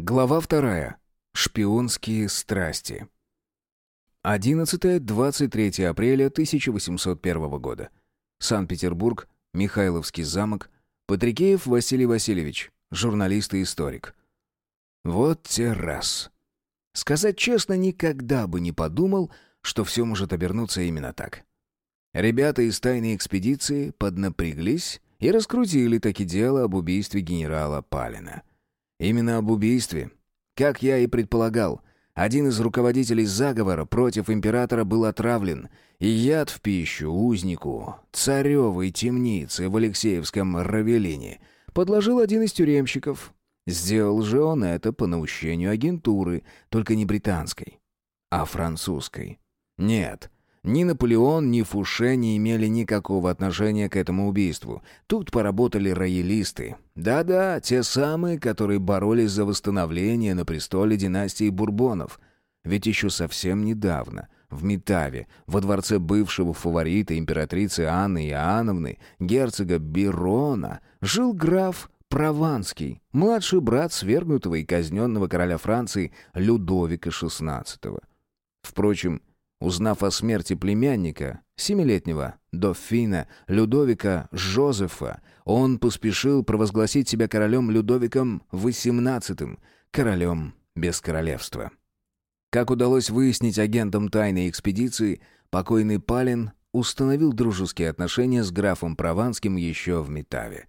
Глава вторая. Шпионские страсти. 11-23 апреля 1801 года. Санкт-Петербург, Михайловский замок, Патрикеев Василий Васильевич, журналист и историк. Вот те раз. Сказать честно, никогда бы не подумал, что все может обернуться именно так. Ребята из тайной экспедиции поднапряглись и раскрутили таки дело об убийстве генерала Палина. Именно об убийстве. Как я и предполагал, один из руководителей заговора против императора был отравлен, и яд в пищу узнику царевой темницы в Алексеевском Равелине подложил один из тюремщиков. Сделал же он это по наущению агентуры, только не британской, а французской. Нет, ни Наполеон, ни Фуше не имели никакого отношения к этому убийству. Тут поработали роялисты. Да-да, те самые, которые боролись за восстановление на престоле династии Бурбонов. Ведь еще совсем недавно в Метаве, во дворце бывшего фаворита императрицы Анны Иоанновны, герцога Бирона, жил граф Прованский, младший брат свергнутого и казненного короля Франции Людовика XVI. Впрочем, Узнав о смерти племянника, семилетнего дофина Людовика Жозефа, он поспешил провозгласить себя королем Людовиком XVIII, королем без королевства. Как удалось выяснить агентам тайной экспедиции, покойный Палин установил дружеские отношения с графом Прованским еще в Метаве.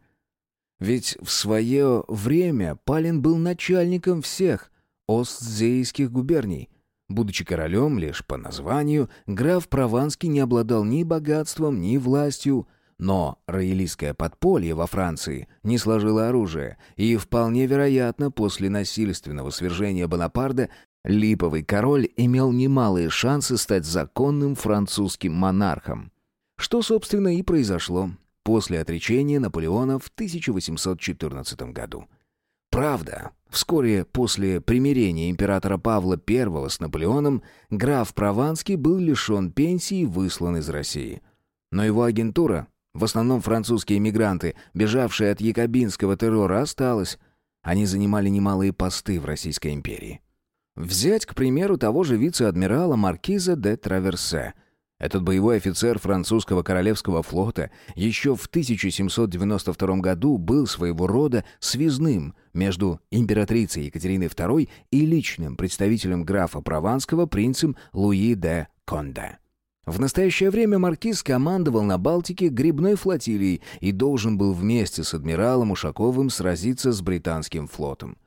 Ведь в свое время Палин был начальником всех остзейских губерний – Будучи королем лишь по названию, граф Прованский не обладал ни богатством, ни властью, но роялистское подполье во Франции не сложило оружие, и вполне вероятно, после насильственного свержения Бонапарта Липовый король имел немалые шансы стать законным французским монархом. Что, собственно, и произошло после отречения Наполеона в 1814 году. Правда, вскоре после примирения императора Павла I с Наполеоном, граф Прованский был лишен пенсии и выслан из России. Но его агентура, в основном французские эмигранты, бежавшие от якобинского террора, осталась. Они занимали немалые посты в Российской империи. Взять, к примеру, того же вице-адмирала Маркиза де Траверсе – этот боевой офицер французского королевского флота еще в 1792 году был своего рода связным между императрицей Екатериной II и личным представителем графа Прованского принцем Луи де Конде. В настоящее время маркиз командовал на Балтике грибной флотилией и должен был вместе с адмиралом Ушаковым сразиться с британским флотом.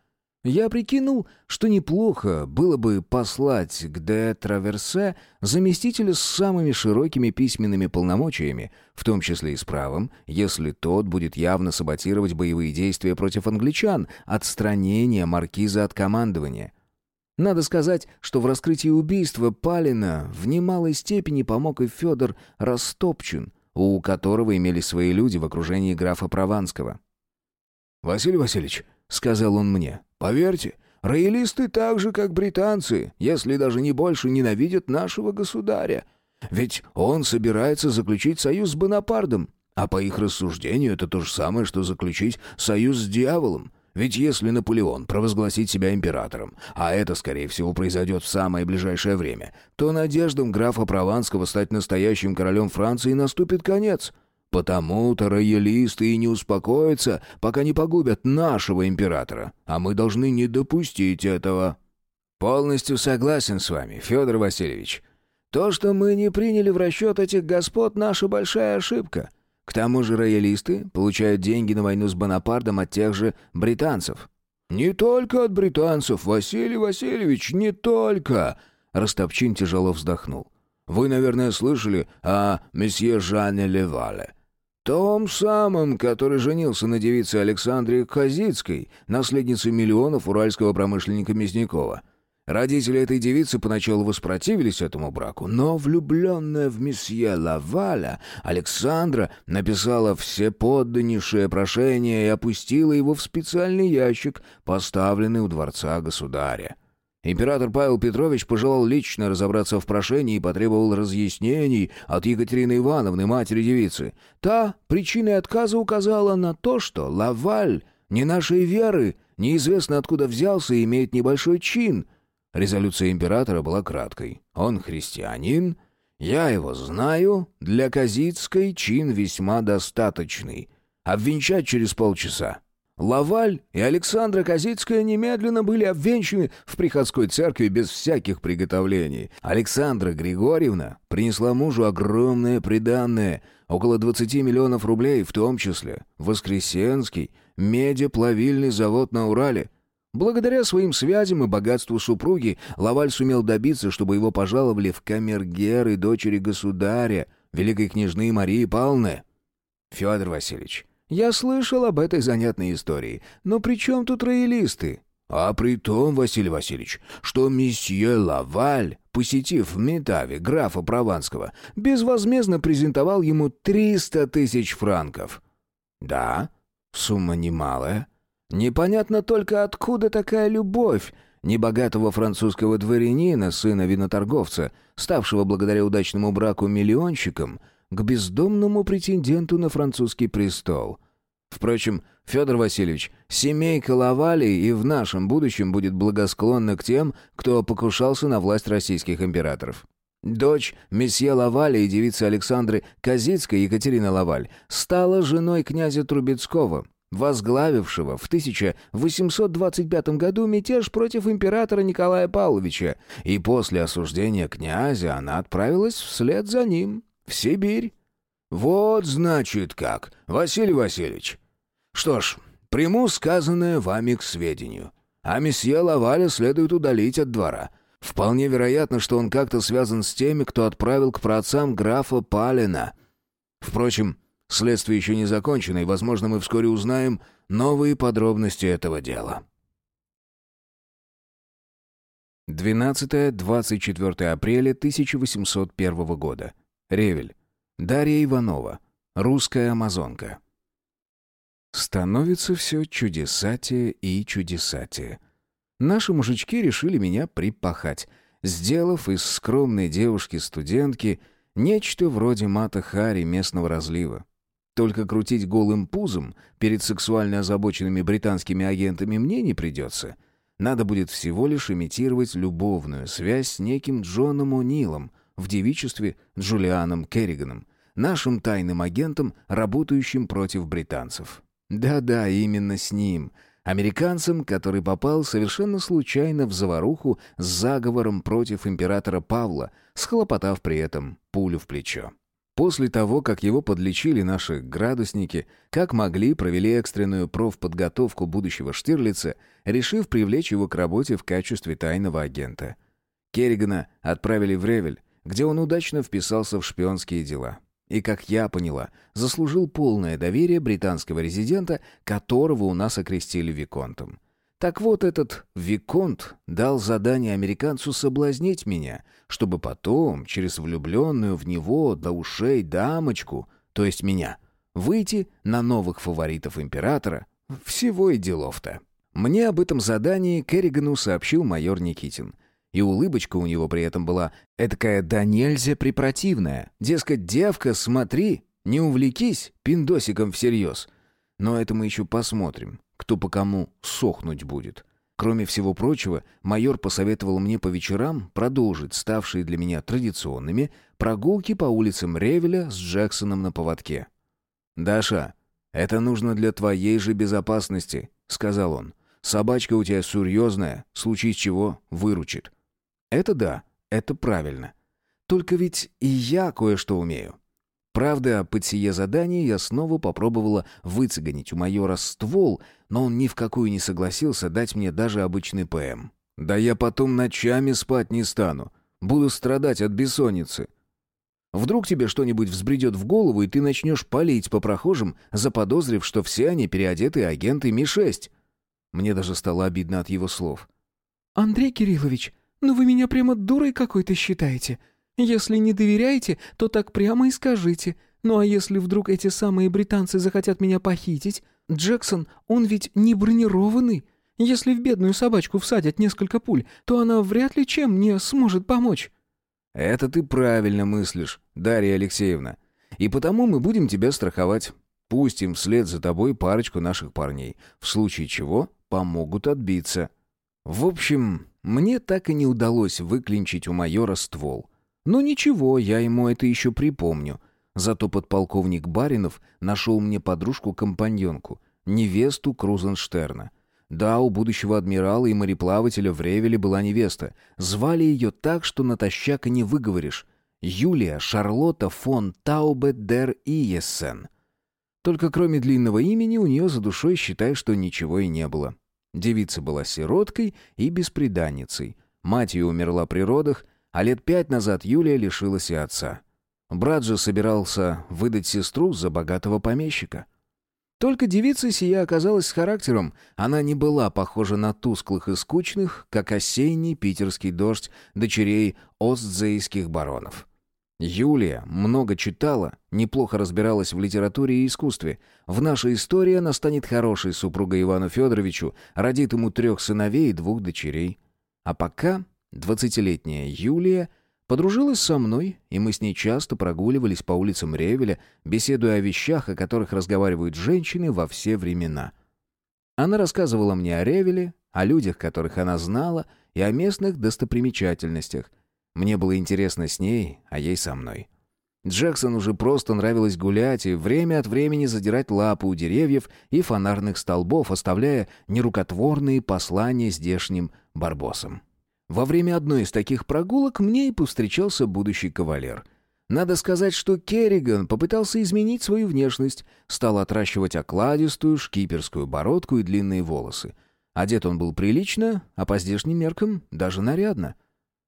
Я прикинул, что неплохо было бы послать к де Траверсе заместителя с самыми широкими письменными полномочиями, в том числе и с правом, если тот будет явно саботировать боевые действия против англичан, отстранение маркиза от командования. Надо сказать, что в раскрытии убийства Палина в немалой степени помог и Федор Растопчин, у которого имели свои люди в окружении графа Прованского. «Василий Васильевич», — сказал он мне, Поверьте, роялисты так же, как британцы, если даже не больше ненавидят нашего государя. Ведь он собирается заключить союз с Бонапартом, а по их рассуждению это то же самое, что заключить союз с дьяволом. Ведь если Наполеон провозгласит себя императором, а это, скорее всего, произойдет в самое ближайшее время, то надеждам графа Прованского стать настоящим королем Франции наступит конец. Потому-то роялисты и не успокоятся, пока не погубят нашего императора, а мы должны не допустить этого. Полностью согласен с вами, Федор Васильевич. То, что мы не приняли в расчет этих господ, наша большая ошибка. К тому же роялисты получают деньги на войну с Бонапартом от тех же британцев. «Не только от британцев, Василий Васильевич, не только!» Растопчин тяжело вздохнул. «Вы, наверное, слышали о месье Жанне Левале. Том самым, который женился на девице Александре Казицкой, наследнице миллионов уральского промышленника Мясникова. Родители этой девицы поначалу воспротивились этому браку, но влюбленная в месье Лаваля, Александра написала все подданнейшее прошение и опустила его в специальный ящик, поставленный у дворца государя. Император Павел Петрович пожелал лично разобраться в прошении и потребовал разъяснений от Екатерины Ивановны, матери девицы. Та причиной отказа указала на то, что Лаваль не нашей веры, неизвестно откуда взялся и имеет небольшой чин. Резолюция императора была краткой. Он христианин, я его знаю, для Казицкой чин весьма достаточный. Обвенчать через полчаса. Лаваль и Александра Казицкая немедленно были обвенчаны в приходской церкви без всяких приготовлений. Александра Григорьевна принесла мужу огромное приданное, около 20 миллионов рублей, в том числе Воскресенский, медиаплавильный завод на Урале. Благодаря своим связям и богатству супруги Лаваль сумел добиться, чтобы его пожаловали в камергеры дочери государя, великой княжны Марии Павловны. Федор Васильевич, я слышал об этой занятной истории, но при чем тут роялисты? А при том, Василий Васильевич, что месье Лаваль, посетив в Метаве графа Прованского, безвозмездно презентовал ему 300 тысяч франков. Да, сумма немалая, Непонятно только, откуда такая любовь небогатого французского дворянина, сына виноторговца, ставшего благодаря удачному браку миллионщиком, к бездомному претенденту на французский престол. Впрочем, Федор Васильевич, семейка Лавали и в нашем будущем будет благосклонна к тем, кто покушался на власть российских императоров. Дочь месье Лавали и девица Александры Казицкой Екатерина Лаваль стала женой князя Трубецкого, возглавившего в 1825 году мятеж против императора Николая Павловича, и после осуждения князя она отправилась вслед за ним, в Сибирь. Вот значит как, Василий Васильевич. Что ж, приму сказанное вами к сведению. А месье Лаваля следует удалить от двора. Вполне вероятно, что он как-то связан с теми, кто отправил к праотцам графа Палина. Впрочем, Следствие еще не закончено, и, возможно, мы вскоре узнаем новые подробности этого дела. 12-24 апреля 1801 года. Ревель. Дарья Иванова. Русская амазонка. Становится все чудесатее и чудесатее. Наши мужички решили меня припахать, сделав из скромной девушки-студентки нечто вроде мата Хари местного разлива. Только крутить голым пузом перед сексуально озабоченными британскими агентами мне не придется. Надо будет всего лишь имитировать любовную связь с неким Джоном О'Нилом в девичестве Джулианом Керриганом, нашим тайным агентом, работающим против британцев. Да-да, именно с ним, американцем, который попал совершенно случайно в заваруху с заговором против императора Павла, схлопотав при этом пулю в плечо. После того, как его подлечили наши градусники, как могли, провели экстренную профподготовку будущего Штирлица, решив привлечь его к работе в качестве тайного агента. Керригана отправили в Ревель, где он удачно вписался в шпионские дела. И, как я поняла, заслужил полное доверие британского резидента, которого у нас окрестили Виконтом. Так вот, этот Виконт дал задание американцу соблазнить меня, чтобы потом, через влюбленную в него до ушей дамочку, то есть меня, выйти на новых фаворитов императора. Всего и делов-то. Мне об этом задании Керригану сообщил майор Никитин. И улыбочка у него при этом была этакая да нельзя препротивная. Дескать, девка, смотри, не увлекись пиндосиком всерьез. Но это мы еще посмотрим кто по кому сохнуть будет. Кроме всего прочего, майор посоветовал мне по вечерам продолжить ставшие для меня традиционными прогулки по улицам Ревеля с Джексоном на поводке. «Даша, это нужно для твоей же безопасности», — сказал он. «Собачка у тебя серьезная, случись чего, выручит». «Это да, это правильно. Только ведь и я кое-что умею. Правда, под сие задание я снова попробовала выцегонить у майора ствол, но он ни в какую не согласился дать мне даже обычный ПМ. «Да я потом ночами спать не стану. Буду страдать от бессонницы». Вдруг тебе что-нибудь взбредет в голову, и ты начнешь палить по прохожим, заподозрив, что все они переодетые агенты Ми-6. Мне даже стало обидно от его слов. «Андрей Кириллович, ну вы меня прямо дурой какой-то считаете. Если не доверяете, то так прямо и скажите. Ну а если вдруг эти самые британцы захотят меня похитить? Джексон, он ведь не бронированный. Если в бедную собачку всадят несколько пуль, то она вряд ли чем мне сможет помочь». «Это ты правильно мыслишь, Дарья Алексеевна. И потому мы будем тебя страховать. Пустим вслед за тобой парочку наших парней. В случае чего помогут отбиться. В общем, мне так и не удалось выклинчить у майора ствол. Но ничего, я ему это еще припомню. Зато подполковник Баринов нашел мне подружку-компаньонку, невесту Крузенштерна. Да, у будущего адмирала и мореплавателя в Ревеле была невеста. Звали ее так, что натощак и не выговоришь. Юлия Шарлотта фон Таубе дер Иессен. Только кроме длинного имени у нее за душой, считай, что ничего и не было. Девица была сироткой и бесприданницей. Мать ее умерла при родах, а лет пять назад Юлия лишилась и отца. Брат же собирался выдать сестру за богатого помещика. Только девица сия оказалась с характером. Она не была похожа на тусклых и скучных, как осенний питерский дождь дочерей остзейских баронов. Юлия много читала, неплохо разбиралась в литературе и искусстве. В нашей истории она станет хорошей супругой Ивану Федоровичу, родит ему трех сыновей и двух дочерей. А пока двадцатилетняя Юлия подружилась со мной, и мы с ней часто прогуливались по улицам Ревеля, беседуя о вещах, о которых разговаривают женщины во все времена. Она рассказывала мне о Ревеле, о людях, которых она знала, и о местных достопримечательностях — мне было интересно с ней, а ей со мной. Джексон уже просто нравилось гулять и время от времени задирать лапы у деревьев и фонарных столбов, оставляя нерукотворные послания здешним барбосам. Во время одной из таких прогулок мне и повстречался будущий кавалер. Надо сказать, что Керриган попытался изменить свою внешность, стал отращивать окладистую шкиперскую бородку и длинные волосы. Одет он был прилично, а по здешним меркам даже нарядно.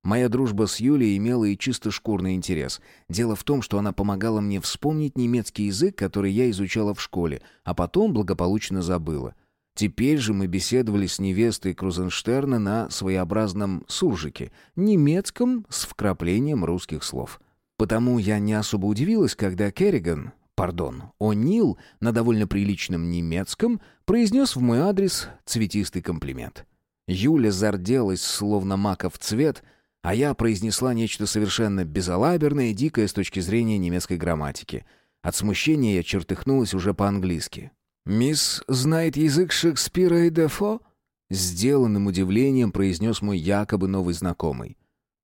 Моя дружба с Юлей имела и чисто шкурный интерес. Дело в том, что она помогала мне вспомнить немецкий язык, который я изучала в школе, а потом благополучно забыла. Теперь же мы беседовали с невестой Крузенштерна на своеобразном суржике, немецком с вкраплением русских слов. Потому я не особо удивилась, когда Керриган, пардон, О'Нил на довольно приличном немецком произнес в мой адрес цветистый комплимент. Юля зарделась, словно маков цвет — а я произнесла нечто совершенно безалаберное и дикое с точки зрения немецкой грамматики. От смущения я чертыхнулась уже по-английски. «Мисс знает язык Шекспира и Дефо?» Сделанным удивлением произнес мой якобы новый знакомый.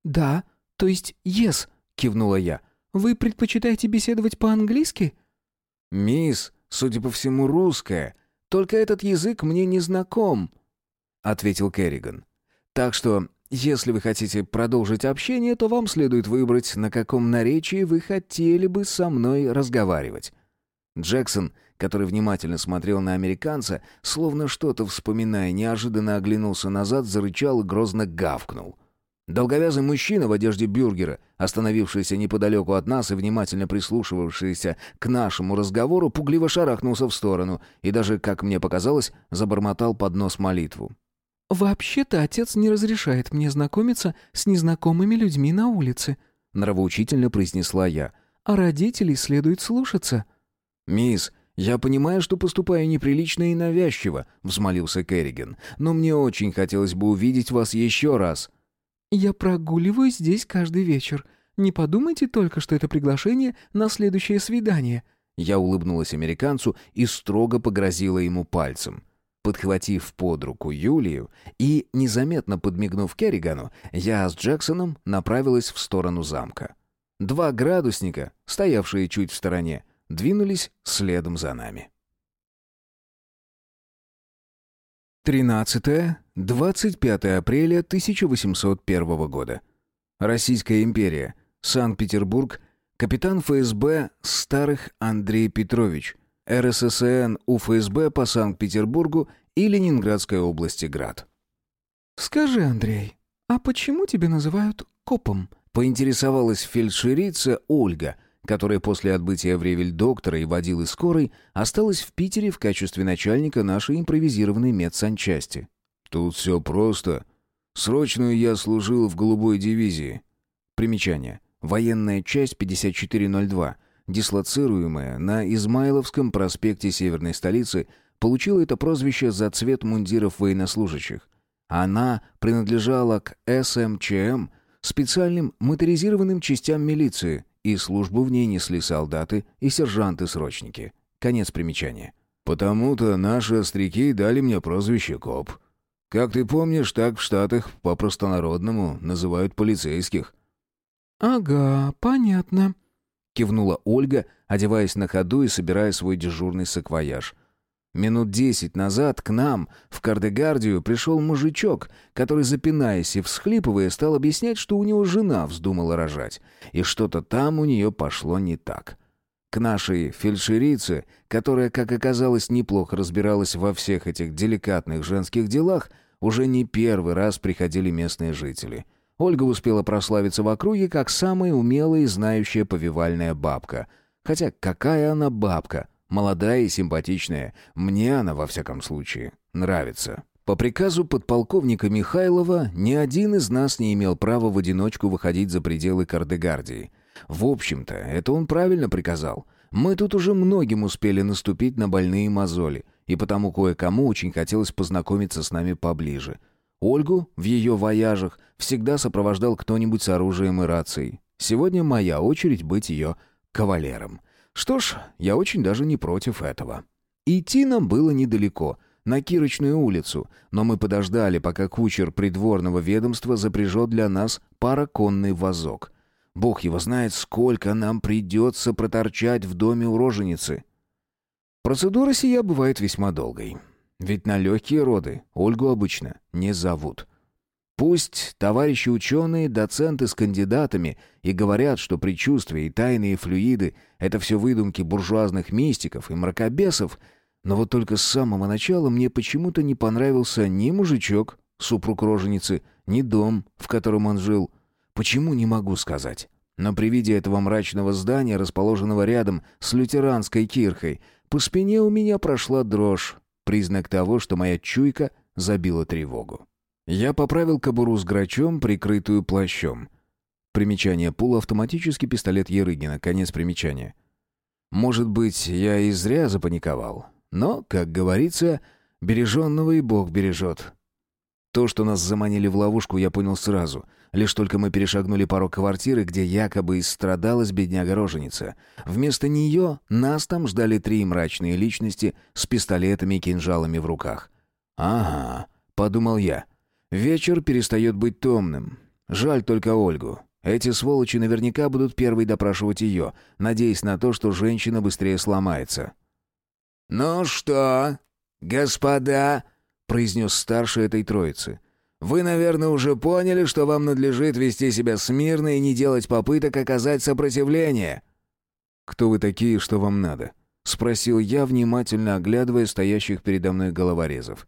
«Да, то есть «yes», — кивнула я. «Вы предпочитаете беседовать по-английски?» «Мисс, судя по всему, русская. Только этот язык мне не знаком», — ответил Керриган. «Так что если вы хотите продолжить общение, то вам следует выбрать, на каком наречии вы хотели бы со мной разговаривать. Джексон, который внимательно смотрел на американца, словно что-то вспоминая, неожиданно оглянулся назад, зарычал и грозно гавкнул. Долговязый мужчина в одежде бюргера, остановившийся неподалеку от нас и внимательно прислушивавшийся к нашему разговору, пугливо шарахнулся в сторону и даже, как мне показалось, забормотал под нос молитву. «Вообще-то отец не разрешает мне знакомиться с незнакомыми людьми на улице», — нравоучительно произнесла я. «А родителей следует слушаться». «Мисс, я понимаю, что поступаю неприлично и навязчиво», — взмолился Керриган. «Но мне очень хотелось бы увидеть вас еще раз». «Я прогуливаюсь здесь каждый вечер. Не подумайте только, что это приглашение на следующее свидание». Я улыбнулась американцу и строго погрозила ему пальцем. Подхватив под руку Юлию и незаметно подмигнув Керригану, я с Джексоном направилась в сторону замка. Два градусника, стоявшие чуть в стороне, двинулись следом за нами. 13-25 апреля 1801 года. Российская империя. Санкт-Петербург. Капитан ФСБ Старых Андрей Петрович. РССН УФСБ по Санкт-Петербургу и Ленинградской области Град. «Скажи, Андрей, а почему тебя называют копом?» Поинтересовалась фельдшерица Ольга, которая после отбытия в Ревель доктора и водилы скорой осталась в Питере в качестве начальника нашей импровизированной медсанчасти. «Тут все просто. Срочную я служил в голубой дивизии». Примечание. Военная часть 5402 дислоцируемая на Измайловском проспекте северной столицы, получила это прозвище за цвет мундиров военнослужащих. Она принадлежала к СМЧМ, специальным моторизированным частям милиции, и службу в ней несли солдаты и сержанты-срочники. Конец примечания. «Потому-то наши остряки дали мне прозвище Коп. Как ты помнишь, так в Штатах по-простонародному называют полицейских». «Ага, понятно», — кивнула Ольга, одеваясь на ходу и собирая свой дежурный саквояж. Минут десять назад к нам, в Кардегардию, пришел мужичок, который, запинаясь и всхлипывая, стал объяснять, что у него жена вздумала рожать, и что-то там у нее пошло не так. К нашей фельдшерице, которая, как оказалось, неплохо разбиралась во всех этих деликатных женских делах, уже не первый раз приходили местные жители. Ольга успела прославиться в округе как самая умелая и знающая повивальная бабка. Хотя какая она бабка? Молодая и симпатичная. Мне она, во всяком случае, нравится. По приказу подполковника Михайлова ни один из нас не имел права в одиночку выходить за пределы Кардегардии. В общем-то, это он правильно приказал. Мы тут уже многим успели наступить на больные мозоли, и потому кое-кому очень хотелось познакомиться с нами поближе. Ольгу в ее вояжах всегда сопровождал кто-нибудь с оружием и рацией. Сегодня моя очередь быть ее кавалером. Что ж, я очень даже не против этого. Идти нам было недалеко, на Кирочную улицу, но мы подождали, пока кучер придворного ведомства запряжет для нас параконный вазок. Бог его знает, сколько нам придется проторчать в доме у роженицы. Процедура сия бывает весьма долгой. Ведь на легкие роды Ольгу обычно не зовут. Пусть товарищи ученые, доценты с кандидатами и говорят, что предчувствия и тайные флюиды — это все выдумки буржуазных мистиков и мракобесов, но вот только с самого начала мне почему-то не понравился ни мужичок, супруг роженицы, ни дом, в котором он жил. Почему, не могу сказать. Но при виде этого мрачного здания, расположенного рядом с лютеранской кирхой, по спине у меня прошла дрожь, признак того, что моя чуйка забила тревогу. Я поправил кобуру с грачом, прикрытую плащом. Примечание полуавтоматический пистолет Ерыгина. Конец примечания. Может быть, я и зря запаниковал. Но, как говорится, береженного и Бог бережет. То, что нас заманили в ловушку, я понял сразу. Лишь только мы перешагнули порог квартиры, где якобы истрадалась бедняга-роженица. Вместо нее нас там ждали три мрачные личности с пистолетами и кинжалами в руках. «Ага», — подумал я, Вечер перестает быть томным. Жаль только Ольгу. Эти сволочи наверняка будут первой допрашивать ее, надеясь на то, что женщина быстрее сломается. «Ну что, господа?» — произнес старший этой троицы. «Вы, наверное, уже поняли, что вам надлежит вести себя смирно и не делать попыток оказать сопротивление». «Кто вы такие, что вам надо?» — спросил я, внимательно оглядывая стоящих передо мной головорезов.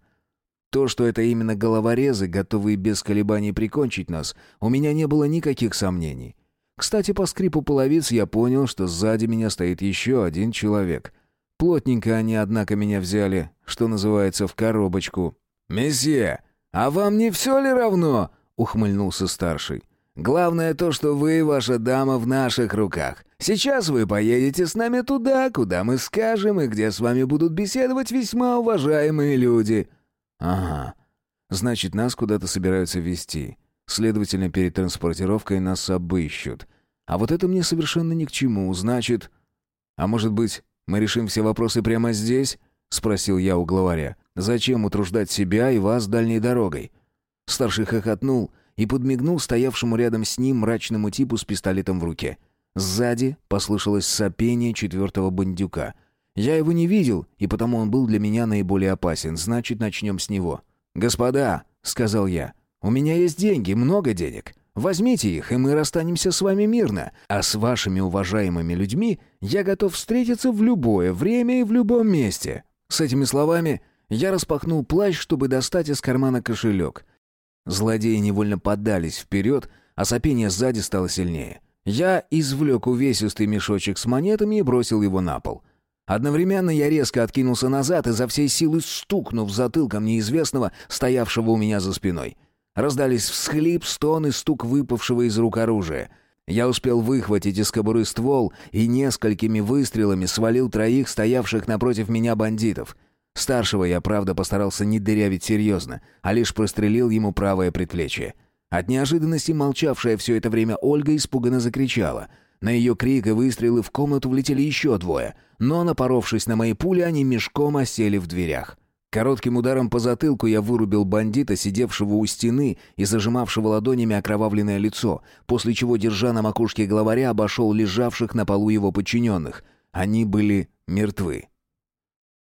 То, что это именно головорезы, готовые без колебаний прикончить нас, у меня не было никаких сомнений. Кстати, по скрипу половиц я понял, что сзади меня стоит еще один человек. Плотненько они, однако, меня взяли, что называется, в коробочку. «Месье, а вам не все ли равно?» — ухмыльнулся старший. «Главное то, что вы ваша дама в наших руках. Сейчас вы поедете с нами туда, куда мы скажем, и где с вами будут беседовать весьма уважаемые люди». Ага. Значит, нас куда-то собираются везти. Следовательно, перед транспортировкой нас обыщут. А вот это мне совершенно ни к чему. Значит... А может быть, мы решим все вопросы прямо здесь? Спросил я у главаря. Зачем утруждать себя и вас дальней дорогой? Старший хохотнул и подмигнул стоявшему рядом с ним мрачному типу с пистолетом в руке. Сзади послышалось сопение четвертого бандюка — я его не видел, и потому он был для меня наиболее опасен. Значит, начнем с него. «Господа», — сказал я, — «у меня есть деньги, много денег. Возьмите их, и мы расстанемся с вами мирно. А с вашими уважаемыми людьми я готов встретиться в любое время и в любом месте». С этими словами я распахнул плащ, чтобы достать из кармана кошелек. Злодеи невольно поддались вперед, а сопение сзади стало сильнее. Я извлек увесистый мешочек с монетами и бросил его на пол — Одновременно я резко откинулся назад и за всей силы стукнув затылком неизвестного, стоявшего у меня за спиной. Раздались всхлип, стон и стук выпавшего из рук оружия. Я успел выхватить из кобуры ствол и несколькими выстрелами свалил троих стоявших напротив меня бандитов. Старшего я, правда, постарался не дырявить серьезно, а лишь прострелил ему правое предплечье. От неожиданности молчавшая все это время Ольга испуганно закричала — На ее крик и выстрелы в комнату влетели еще двое, но, напоровшись на мои пули, они мешком осели в дверях. Коротким ударом по затылку я вырубил бандита, сидевшего у стены и зажимавшего ладонями окровавленное лицо, после чего, держа на макушке главаря, обошел лежавших на полу его подчиненных. Они были мертвы.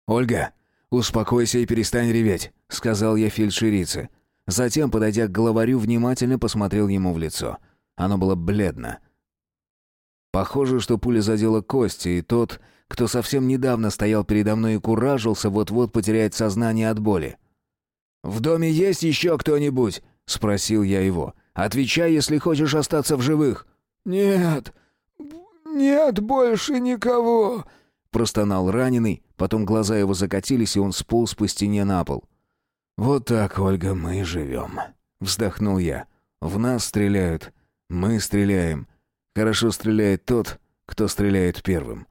«Ольга, успокойся и перестань реветь», — сказал я фельдшерице. Затем, подойдя к главарю, внимательно посмотрел ему в лицо. Оно было бледно. Похоже, что пуля задела кости, и тот, кто совсем недавно стоял передо мной и куражился, вот-вот потеряет сознание от боли. «В доме есть еще кто-нибудь?» — спросил я его. «Отвечай, если хочешь остаться в живых». «Нет, нет больше никого», — простонал раненый, потом глаза его закатились, и он сполз по стене на пол. «Вот так, Ольга, мы живем», — вздохнул я. «В нас стреляют, мы стреляем. Хорошо стреляет тот, кто стреляет первым.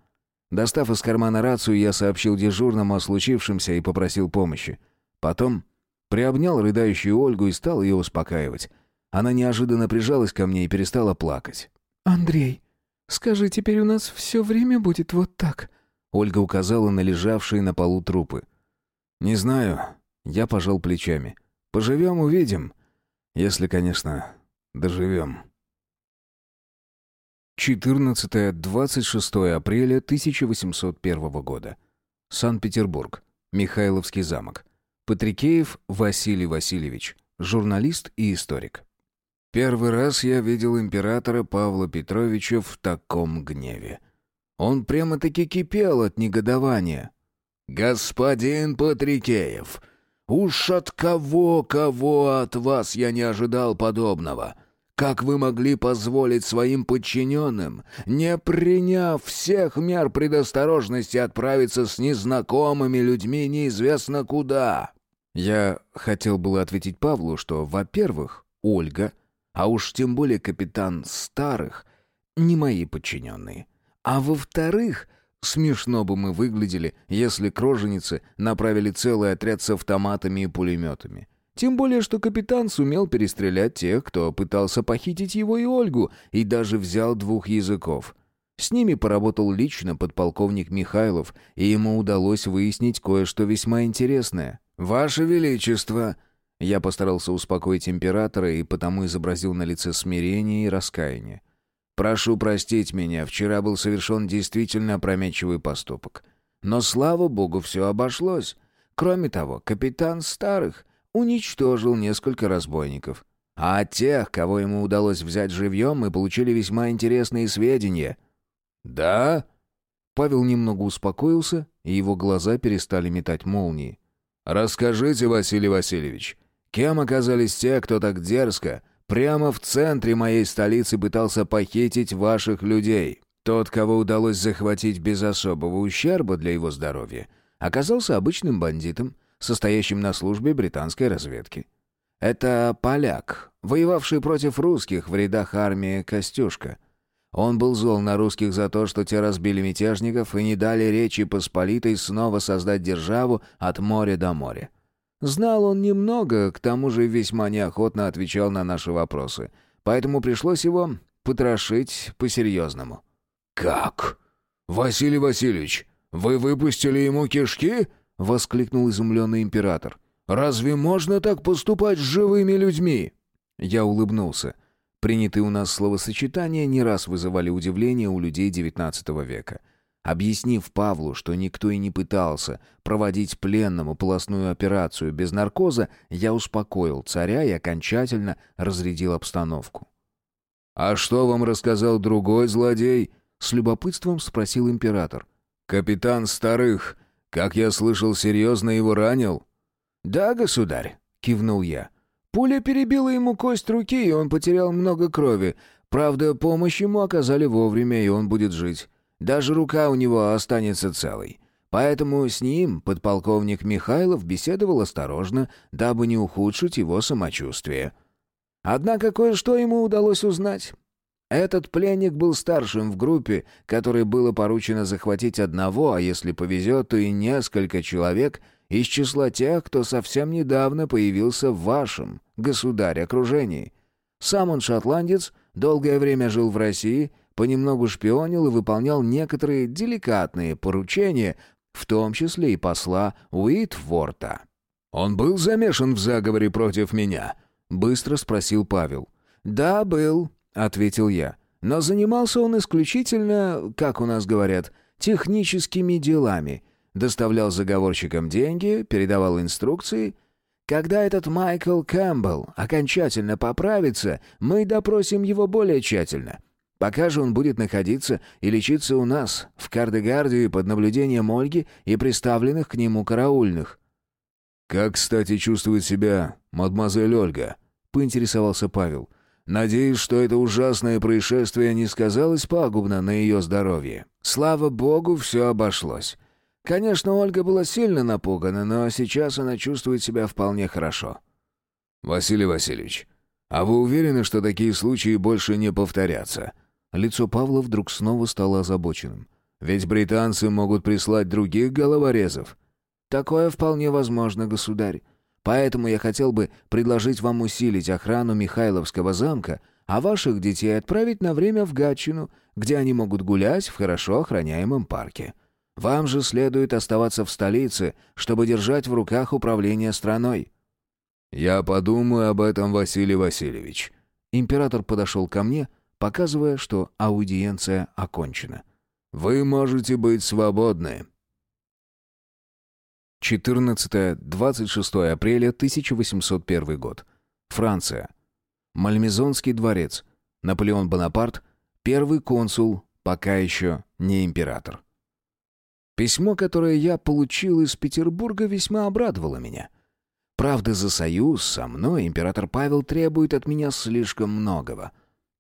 Достав из кармана рацию, я сообщил дежурному о случившемся и попросил помощи. Потом приобнял рыдающую Ольгу и стал ее успокаивать. Она неожиданно прижалась ко мне и перестала плакать. «Андрей, скажи, теперь у нас все время будет вот так?» Ольга указала на лежавшие на полу трупы. «Не знаю». Я пожал плечами. «Поживем, увидим. Если, конечно, доживем». 14-26 апреля 1801 года. Санкт-Петербург. Михайловский замок. Патрикеев Василий Васильевич. Журналист и историк. Первый раз я видел императора Павла Петровича в таком гневе. Он прямо-таки кипел от негодования. «Господин Патрикеев, уж от кого-кого от вас я не ожидал подобного!» Как вы могли позволить своим подчиненным, не приняв всех мер предосторожности, отправиться с незнакомыми людьми неизвестно куда?» Я хотел было ответить Павлу, что, во-первых, Ольга, а уж тем более капитан Старых, не мои подчиненные. А во-вторых, смешно бы мы выглядели, если кроженицы направили целый отряд с автоматами и пулеметами. Тем более, что капитан сумел перестрелять тех, кто пытался похитить его и Ольгу, и даже взял двух языков. С ними поработал лично подполковник Михайлов, и ему удалось выяснить кое-что весьма интересное. «Ваше Величество!» Я постарался успокоить императора и потому изобразил на лице смирение и раскаяние. «Прошу простить меня, вчера был совершен действительно опрометчивый поступок. Но, слава богу, все обошлось. Кроме того, капитан Старых уничтожил несколько разбойников. А от тех, кого ему удалось взять живьем, мы получили весьма интересные сведения. «Да?» Павел немного успокоился, и его глаза перестали метать молнии. «Расскажите, Василий Васильевич, кем оказались те, кто так дерзко, прямо в центре моей столицы пытался похитить ваших людей? Тот, кого удалось захватить без особого ущерба для его здоровья, оказался обычным бандитом, состоящим на службе британской разведки. Это поляк, воевавший против русских в рядах армии Костюшка. Он был зол на русских за то, что те разбили мятежников и не дали Речи Посполитой снова создать державу от моря до моря. Знал он немного, к тому же весьма неохотно отвечал на наши вопросы, поэтому пришлось его потрошить по-серьезному. «Как? Василий Васильевич, вы выпустили ему кишки?» — воскликнул изумленный император. «Разве можно так поступать с живыми людьми?» Я улыбнулся. Принятые у нас словосочетания не раз вызывали удивление у людей XIX века. Объяснив Павлу, что никто и не пытался проводить пленному полостную операцию без наркоза, я успокоил царя и окончательно разрядил обстановку. «А что вам рассказал другой злодей?» — с любопытством спросил император. «Капитан Старых как я слышал, серьезно его ранил?» «Да, государь», — кивнул я. «Пуля перебила ему кость руки, и он потерял много крови. Правда, помощь ему оказали вовремя, и он будет жить. Даже рука у него останется целой. Поэтому с ним подполковник Михайлов беседовал осторожно, дабы не ухудшить его самочувствие. Однако кое-что ему удалось узнать. Этот пленник был старшим в группе, которой было поручено захватить одного, а если повезет, то и несколько человек из числа тех, кто совсем недавно появился в вашем, государе, окружении. Сам он шотландец, долгое время жил в России, понемногу шпионил и выполнял некоторые деликатные поручения, в том числе и посла Уитворта. «Он был замешан в заговоре против меня?» — быстро спросил Павел. «Да, был», — ответил я. «Но занимался он исключительно, как у нас говорят, техническими делами. Доставлял заговорщикам деньги, передавал инструкции. Когда этот Майкл Кэмпбелл окончательно поправится, мы допросим его более тщательно. Пока же он будет находиться и лечиться у нас, в Кардегардии, под наблюдением Ольги и приставленных к нему караульных». «Как, кстати, чувствует себя мадемуазель Ольга?» — поинтересовался Павел. «Надеюсь, что это ужасное происшествие не сказалось пагубно на ее здоровье». «Слава богу, все обошлось. Конечно, Ольга была сильно напугана, но сейчас она чувствует себя вполне хорошо». «Василий Васильевич, а вы уверены, что такие случаи больше не повторятся?» Лицо Павла вдруг снова стало озабоченным. «Ведь британцы могут прислать других головорезов». «Такое вполне возможно, государь. Поэтому я хотел бы предложить вам усилить охрану Михайловского замка, а ваших детей отправить на время в Гатчину, где они могут гулять в хорошо охраняемом парке. Вам же следует оставаться в столице, чтобы держать в руках управление страной». «Я подумаю об этом, Василий Васильевич». Император подошел ко мне, показывая, что аудиенция окончена. «Вы можете быть свободны». 14-26 апреля 1801 год. Франция. Мальмезонский дворец. Наполеон Бонапарт, первый консул, пока еще не император. Письмо, которое я получил из Петербурга, весьма обрадовало меня. Правда, за союз со мной император Павел требует от меня слишком многого.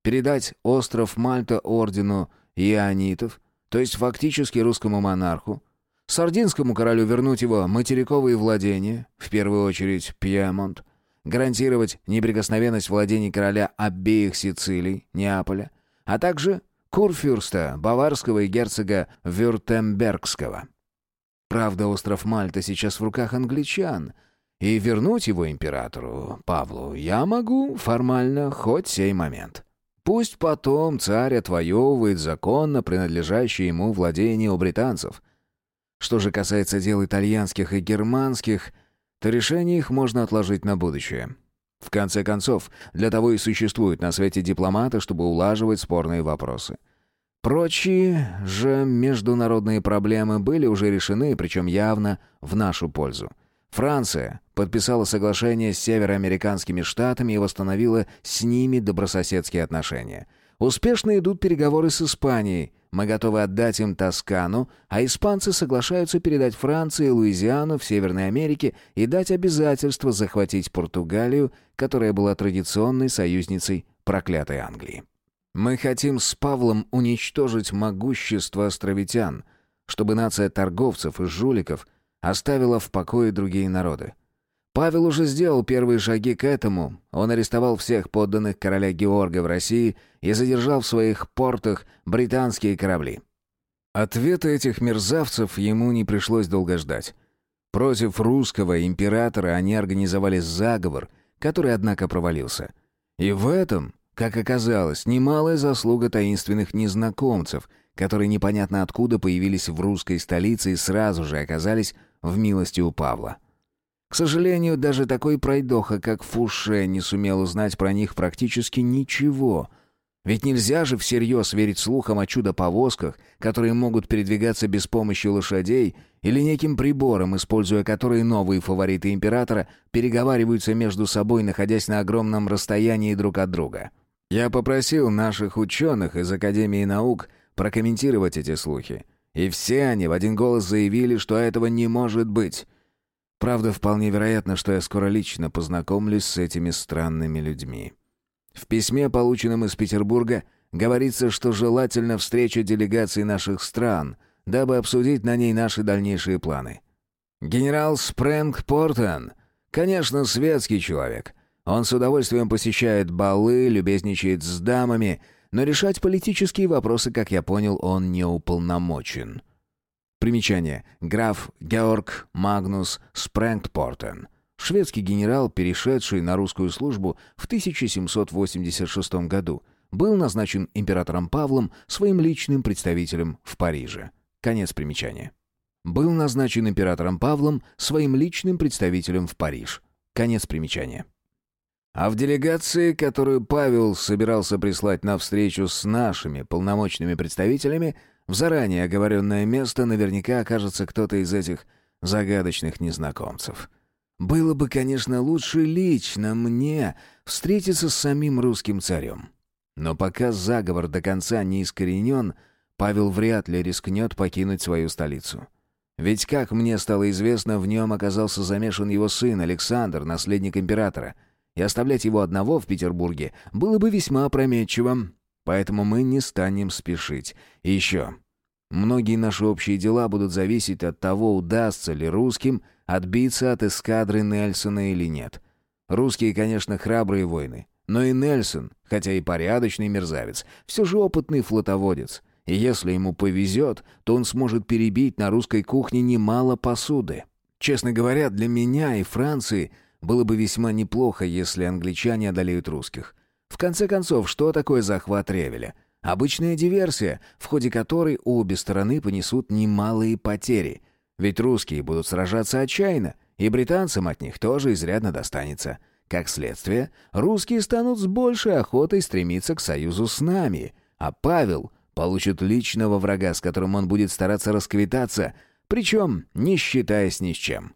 Передать остров Мальта ордену Ионитов, то есть фактически русскому монарху, Сардинскому королю вернуть его материковые владения, в первую очередь Пьемонт, гарантировать неприкосновенность владений короля обеих Сицилий, Неаполя, а также курфюрста Баварского и герцога Вюртембергского. Правда, остров Мальта сейчас в руках англичан, и вернуть его императору Павлу я могу формально хоть сей момент. Пусть потом царь отвоевывает законно принадлежащие ему владения у британцев — что же касается дел итальянских и германских, то решение их можно отложить на будущее. В конце концов, для того и существуют на свете дипломаты, чтобы улаживать спорные вопросы. Прочие же международные проблемы были уже решены, причем явно в нашу пользу. Франция подписала соглашение с североамериканскими штатами и восстановила с ними добрососедские отношения. Успешно идут переговоры с Испанией, мы готовы отдать им Тоскану, а испанцы соглашаются передать Франции Луизиану в Северной Америке и дать обязательство захватить Португалию, которая была традиционной союзницей проклятой Англии. Мы хотим с Павлом уничтожить могущество островитян, чтобы нация торговцев и жуликов оставила в покое другие народы. Павел уже сделал первые шаги к этому. Он арестовал всех подданных короля Георга в России и задержал в своих портах британские корабли. Ответа этих мерзавцев ему не пришлось долго ждать. Против русского императора они организовали заговор, который, однако, провалился. И в этом, как оказалось, немалая заслуга таинственных незнакомцев, которые непонятно откуда появились в русской столице и сразу же оказались в милости у Павла. К сожалению, даже такой пройдоха, как Фуше, не сумел узнать про них практически ничего. Ведь нельзя же всерьез верить слухам о чудо-повозках, которые могут передвигаться без помощи лошадей, или неким приборам, используя которые новые фавориты императора переговариваются между собой, находясь на огромном расстоянии друг от друга. Я попросил наших ученых из Академии наук прокомментировать эти слухи. И все они в один голос заявили, что этого не может быть. Правда, вполне вероятно, что я скоро лично познакомлюсь с этими странными людьми. В письме, полученном из Петербурга, говорится, что желательно встреча делегаций наших стран, дабы обсудить на ней наши дальнейшие планы. Генерал Спрэнг Портон, конечно, светский человек. Он с удовольствием посещает балы, любезничает с дамами, но решать политические вопросы, как я понял, он не уполномочен. Примечание. Граф Георг Магнус Спрэнгпортен. Шведский генерал, перешедший на русскую службу в 1786 году. был назначен императором Павлом своим личным представителем в Париже. Конец примечания. Был назначен императором Павлом своим личным представителем в Париж. Конец примечания. А в делегации, которую Павел собирался прислать на встречу с нашими полномочными представителями, в заранее оговоренное место наверняка окажется кто-то из этих загадочных незнакомцев. Было бы, конечно, лучше лично мне встретиться с самим русским царем. Но пока заговор до конца не искоренен, Павел вряд ли рискнет покинуть свою столицу. Ведь, как мне стало известно, в нем оказался замешан его сын Александр, наследник императора, и оставлять его одного в Петербурге было бы весьма опрометчиво, поэтому мы не станем спешить. И еще, многие наши общие дела будут зависеть от того, удастся ли русским отбиться от эскадры Нельсона или нет. Русские, конечно, храбрые воины, но и Нельсон, хотя и порядочный мерзавец, все же опытный флотоводец. И если ему повезет, то он сможет перебить на русской кухне немало посуды. Честно говоря, для меня и Франции было бы весьма неплохо, если англичане одолеют русских. В конце концов, что такое захват Ревеля? Обычная диверсия, в ходе которой обе стороны понесут немалые потери. Ведь русские будут сражаться отчаянно, и британцам от них тоже изрядно достанется. Как следствие, русские станут с большей охотой стремиться к союзу с нами, а Павел получит личного врага, с которым он будет стараться расквитаться, причем не считаясь ни с чем.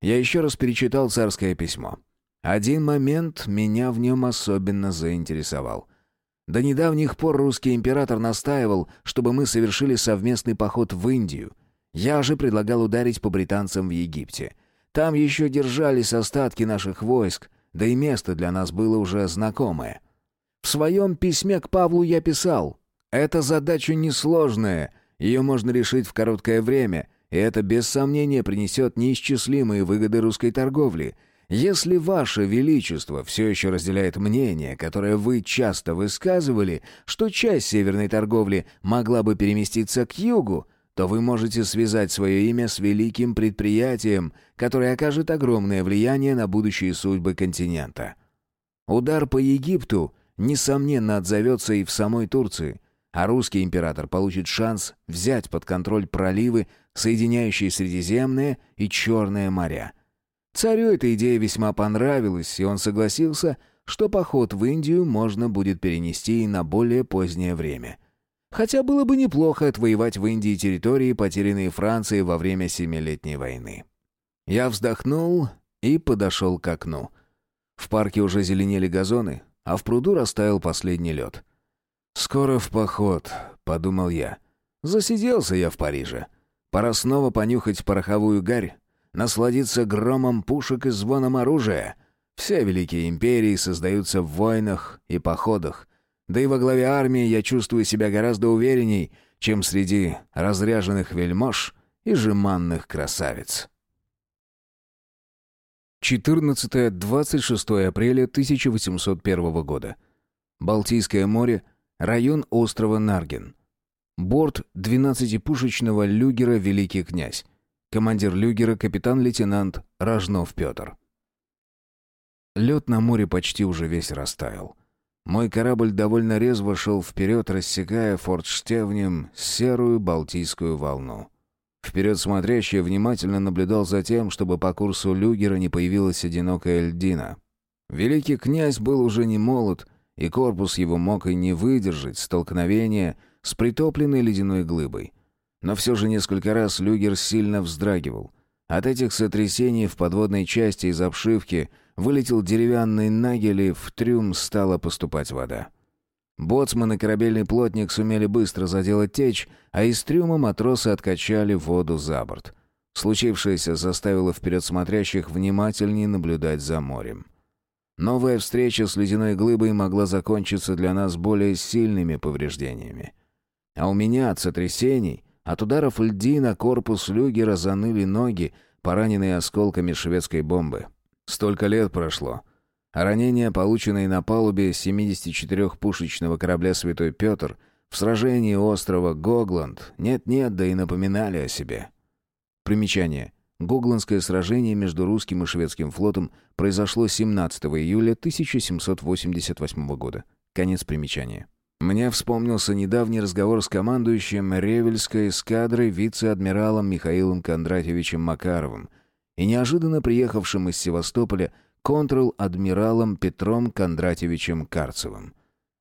Я еще раз перечитал царское письмо. Один момент меня в нем особенно заинтересовал. До недавних пор русский император настаивал, чтобы мы совершили совместный поход в Индию. Я же предлагал ударить по британцам в Египте. Там еще держались остатки наших войск, да и место для нас было уже знакомое. В своем письме к Павлу я писал, «Эта задача несложная, ее можно решить в короткое время, и это без сомнения принесет неисчислимые выгоды русской торговли. Если Ваше Величество все еще разделяет мнение, которое вы часто высказывали, что часть северной торговли могла бы переместиться к югу, то вы можете связать свое имя с великим предприятием, которое окажет огромное влияние на будущие судьбы континента. Удар по Египту, несомненно, отзовется и в самой Турции, а русский император получит шанс взять под контроль проливы, соединяющие Средиземное и Черное моря. Царю эта идея весьма понравилась, и он согласился, что поход в Индию можно будет перенести и на более позднее время – Хотя было бы неплохо отвоевать в Индии территории, потерянные Францией во время Семилетней войны. Я вздохнул и подошел к окну. В парке уже зеленели газоны, а в пруду растаял последний лед. «Скоро в поход», — подумал я. «Засиделся я в Париже. Пора снова понюхать пороховую гарь, насладиться громом пушек и звоном оружия. Все великие империи создаются в войнах и походах, да и во главе армии я чувствую себя гораздо уверенней, чем среди разряженных вельмож и жеманных красавиц. 14-26 апреля 1801 года. Балтийское море, район острова Нарген. Борт 12-пушечного люгера «Великий князь». Командир люгера капитан-лейтенант Рожнов Петр. Лед на море почти уже весь растаял. Мой корабль довольно резво шел вперед, рассекая фортштевнем серую балтийскую волну. Вперед смотрящий внимательно наблюдал за тем, чтобы по курсу люгера не появилась одинокая льдина. Великий князь был уже не молод, и корпус его мог и не выдержать столкновения с притопленной ледяной глыбой. Но все же несколько раз люгер сильно вздрагивал. От этих сотрясений в подводной части из обшивки – Вылетел деревянный нагель, и в трюм стала поступать вода. Боцман и корабельный плотник сумели быстро заделать течь, а из трюма матросы откачали воду за борт. Случившееся заставило вперед смотрящих внимательнее наблюдать за морем. Новая встреча с ледяной глыбой могла закончиться для нас более сильными повреждениями. А у меня от сотрясений, от ударов льди на корпус люгера заныли ноги, пораненные осколками шведской бомбы. Столько лет прошло. А ранения, полученные на палубе 74-пушечного корабля «Святой Петр», в сражении острова Гогланд нет-нет, да и напоминали о себе. Примечание. Гогландское сражение между русским и шведским флотом произошло 17 июля 1788 года. Конец примечания. Мне вспомнился недавний разговор с командующим Ревельской эскадрой вице-адмиралом Михаилом Кондратьевичем Макаровым и неожиданно приехавшим из Севастополя контрл-адмиралом Петром Кондратьевичем Карцевым.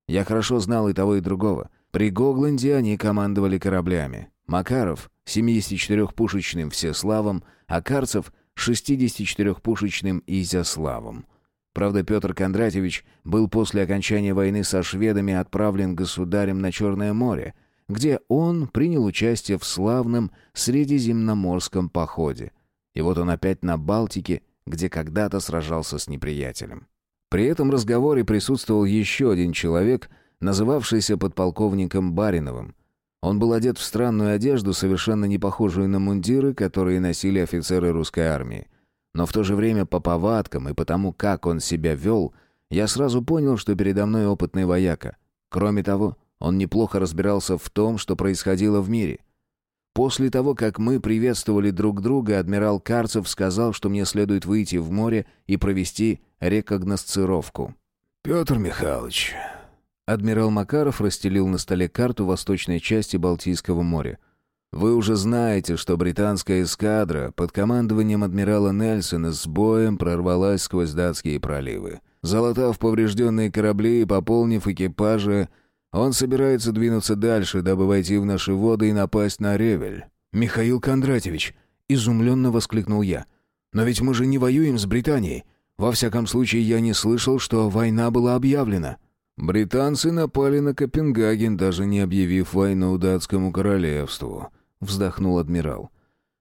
Я хорошо знал и того, и другого. При Гогленде они командовали кораблями. Макаров — 74-пушечным Всеславом, а Карцев — 64-пушечным Изяславом. Правда, Петр Кондратьевич был после окончания войны со шведами отправлен государем на Черное море, где он принял участие в славном Средиземноморском походе. И вот он опять на Балтике, где когда-то сражался с неприятелем. При этом разговоре присутствовал еще один человек, называвшийся подполковником Бариновым. Он был одет в странную одежду, совершенно не похожую на мундиры, которые носили офицеры русской армии. Но в то же время по повадкам и потому, как он себя вел, я сразу понял, что передо мной опытный вояка. Кроме того, он неплохо разбирался в том, что происходило в мире. После того, как мы приветствовали друг друга, адмирал Карцев сказал, что мне следует выйти в море и провести рекогносцировку. «Петр Михайлович...» Адмирал Макаров расстелил на столе карту восточной части Балтийского моря. Вы уже знаете, что британская эскадра под командованием адмирала Нельсона с боем прорвалась сквозь датские проливы. Залатав поврежденные корабли и пополнив экипажи, он собирается двинуться дальше, дабы войти в наши воды и напасть на Ревель. «Михаил Кондратьевич!» — изумленно воскликнул я. «Но ведь мы же не воюем с Британией. Во всяком случае, я не слышал, что война была объявлена». Британцы напали на Копенгаген, даже не объявив войну датскому королевству. — вздохнул адмирал.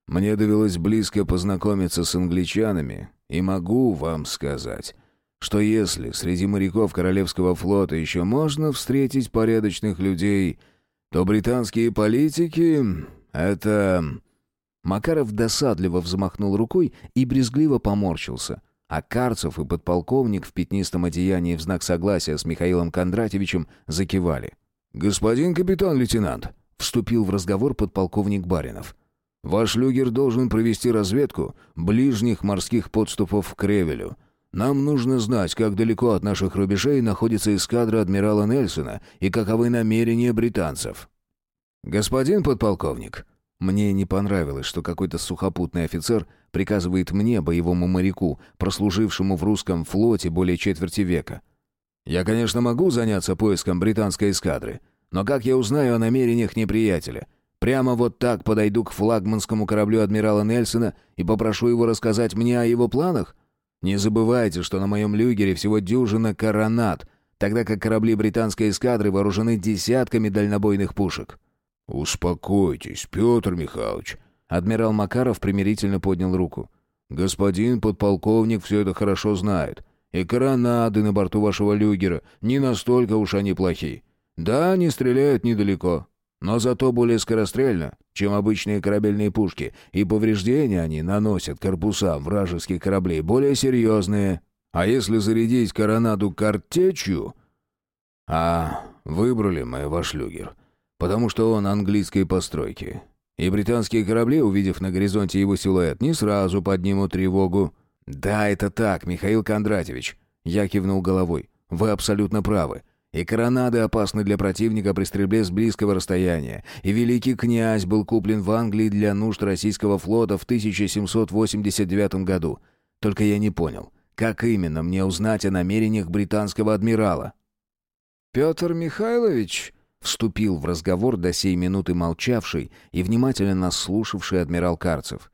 «Мне довелось близко познакомиться с англичанами, и могу вам сказать, что если среди моряков Королевского флота еще можно встретить порядочных людей, то британские политики — это...» Макаров досадливо взмахнул рукой и брезгливо поморщился. А Карцев и подполковник в пятнистом одеянии в знак согласия с Михаилом Кондратьевичем закивали. «Господин капитан-лейтенант», Вступил в разговор подполковник Баринов. «Ваш люгер должен провести разведку ближних морских подступов к Ревелю. Нам нужно знать, как далеко от наших рубежей находится эскадра адмирала Нельсона и каковы намерения британцев». «Господин подполковник», мне не понравилось, что какой-то сухопутный офицер приказывает мне, боевому моряку, прослужившему в русском флоте более четверти века. Я, конечно, могу заняться поиском британской эскадры, но как я узнаю о намерениях неприятеля? Прямо вот так подойду к флагманскому кораблю адмирала Нельсона и попрошу его рассказать мне о его планах? Не забывайте, что на моем люгере всего дюжина коронат, тогда как корабли британской эскадры вооружены десятками дальнобойных пушек». «Успокойтесь, Петр Михайлович». Адмирал Макаров примирительно поднял руку. «Господин подполковник все это хорошо знает. И коронады на борту вашего люгера не настолько уж они плохи. Да, они стреляют недалеко, но зато более скорострельно, чем обычные корабельные пушки, и повреждения они наносят корпусам вражеских кораблей более серьезные. А если зарядить коронаду картечью... А, выбрали мы ваш люгер, потому что он английской постройки. И британские корабли, увидев на горизонте его силуэт, не сразу поднимут тревогу. «Да, это так, Михаил Кондратьевич», — я кивнул головой. «Вы абсолютно правы. И коронады опасны для противника при стрельбе с близкого расстояния. И великий князь был куплен в Англии для нужд российского флота в 1789 году. Только я не понял, как именно мне узнать о намерениях британского адмирала? «Петр Михайлович», — вступил в разговор до сей минуты молчавший и внимательно нас слушавший адмирал Карцев.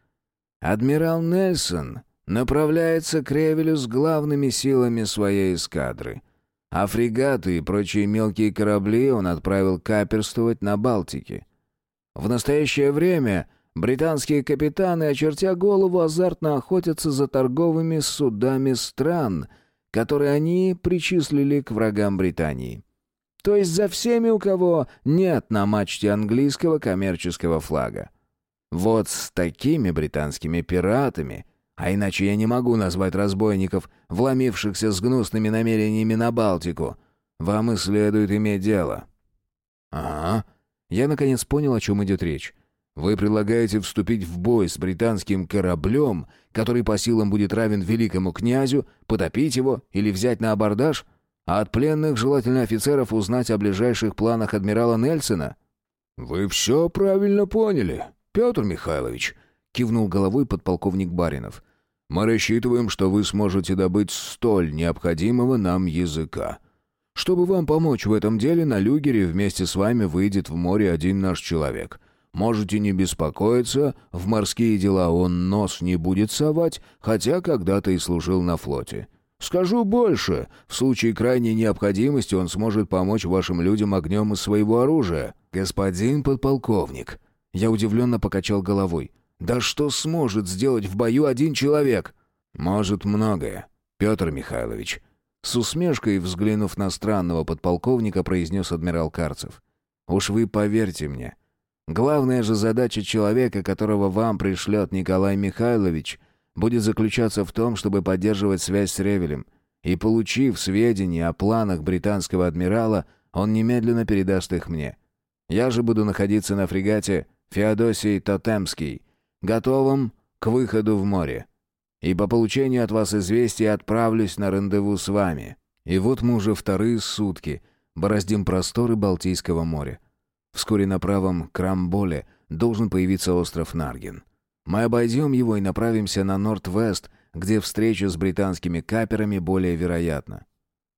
«Адмирал Нельсон направляется к Ревелю с главными силами своей эскадры» а фрегаты и прочие мелкие корабли он отправил каперствовать на Балтике. В настоящее время британские капитаны, очертя голову, азартно охотятся за торговыми судами стран, которые они причислили к врагам Британии. То есть за всеми, у кого нет на мачте английского коммерческого флага. Вот с такими британскими пиратами а иначе я не могу назвать разбойников, вломившихся с гнусными намерениями на Балтику. Вам и следует иметь дело». «Ага». Я наконец понял, о чем идет речь. Вы предлагаете вступить в бой с британским кораблем, который по силам будет равен великому князю, потопить его или взять на абордаж? А от пленных желательно офицеров узнать о ближайших планах адмирала Нельсона?» «Вы все правильно поняли, Петр Михайлович», — кивнул головой подполковник Баринов. «Мы рассчитываем, что вы сможете добыть столь необходимого нам языка. Чтобы вам помочь в этом деле, на люгере вместе с вами выйдет в море один наш человек. Можете не беспокоиться, в морские дела он нос не будет совать, хотя когда-то и служил на флоте. Скажу больше, в случае крайней необходимости он сможет помочь вашим людям огнем из своего оружия. Господин подполковник, я удивленно покачал головой. Да что сможет сделать в бою один человек? Может многое, Петр Михайлович. С усмешкой, взглянув на странного подполковника, произнес адмирал Карцев. «Уж вы поверьте мне. Главная же задача человека, которого вам пришлет Николай Михайлович, будет заключаться в том, чтобы поддерживать связь с Ревелем. И получив сведения о планах британского адмирала, он немедленно передаст их мне. Я же буду находиться на фрегате Феодосий Тотемский, готовым к выходу в море и по получению от вас известия отправлюсь на рандеву с вами. И вот мы уже вторые сутки бороздим просторы Балтийского моря. Вскоре на правом Крамболе должен появиться остров Нарген. Мы обойдем его и направимся на Норд-Вест, где встреча с британскими каперами более вероятна.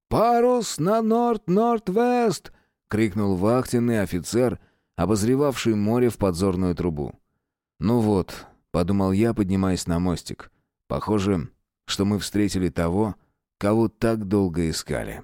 «Парус на Норд-Норд-Вест!» — крикнул вахтенный офицер, обозревавший море в подзорную трубу. «Ну вот», — подумал я, поднимаясь на мостик, Похоже, что мы встретили того, кого так долго искали.